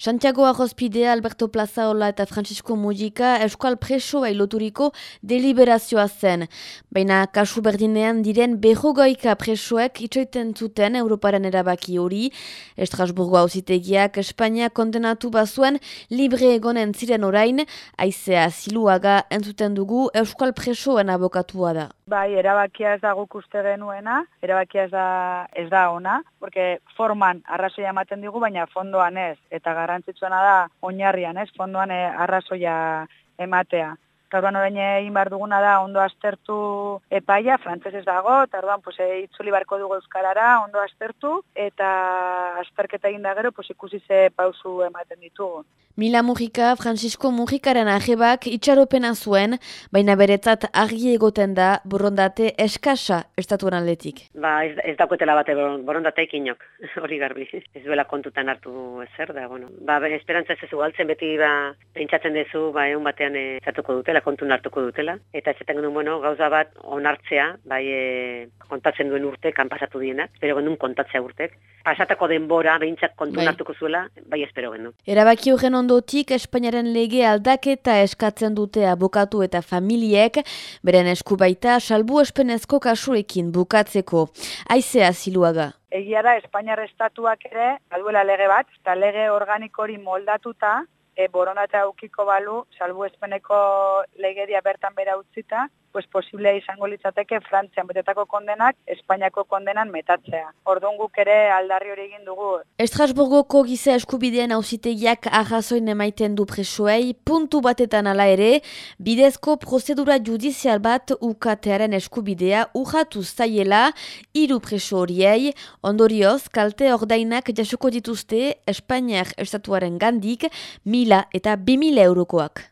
Santiago Arrozpidea, Alberto Plazaola eta Francisco Mujika Euskal Presoa iloturiko deliberazioa zen. Baina kasu berdinean diren behogoika presoek itxoiten zuten Europaren erabaki hori. Estrasburgo hausitegiak Espainia kondenatu bazuen libre egonen ziren orain, aizea ziluaga entzuten dugu Euskal Presoen abokatua da. Bai, erabakia ez da guk uste genuena, erabakia ez da, ez da ona, porque forman arrazoia ematen digu, baina fondoan ez, eta garrantzitsuena da oinarrian ez, fondoan eh, arrazoia ematea. Gaurban orain egin behar duguna da ondo aztertu epaia, frantzesez dago, eta orduan pues, e, itzuli barko dugu euskarara, ondo aztertu, eta azterketa egin da gero pues, ikusi ze pausu ematen ditugu. Mila Mujika, Francisco Mujikaren ajebak itxaropena zuen, baina beretzat argi egoten da borondate eskasa estatuan atletik. Ba, ez, ez dakoetela bate borondate ikinok, hori garbi. Ez duela kontutan hartu ezer da, bueno. Ba, esperantza ez ugaltzen beti, ba, pentsatzen dezu, ba, egun batean e, zatuko dutela, kontun hartuko dutela. Eta ez etengen bueno, gauza bat onartzea, bai, e, kontatzen duen urte, kan pasatu dienak, espero genuen kontatzea urtek. Pasatako denbora, behintzak kontun bai. hartuko zuela, bai espero genuen. Erabaki horren ondotik Espainiaren lege aldaketa eskatzen dute abokatu eta familiek, beren eskubaita salbu espenezko kasuekin bukatzeko. Aizea ziluaga. Egia da, Espainiar estatuak ere, aduela lege bat, eta lege organikori moldatuta, e, boronata aukiko balu, salbu espeneko legedia bertan bera utzita, pues posiblea izango litzateke Frantzian betetako kondenak Espainiako kondenan metatzea. Orduan guk ere aldarri hori egin dugu. Estrasburgoko giza eskubidean auzitegiak arrazoin emaiten du presoei, puntu batetan ala ere, bidezko prozedura judizial bat ukatearen eskubidea urratu zaiela hiru preso horiei, ondorioz kalte ordainak jasuko dituzte Espainiak estatuaren gandik mila eta bimila eurokoak.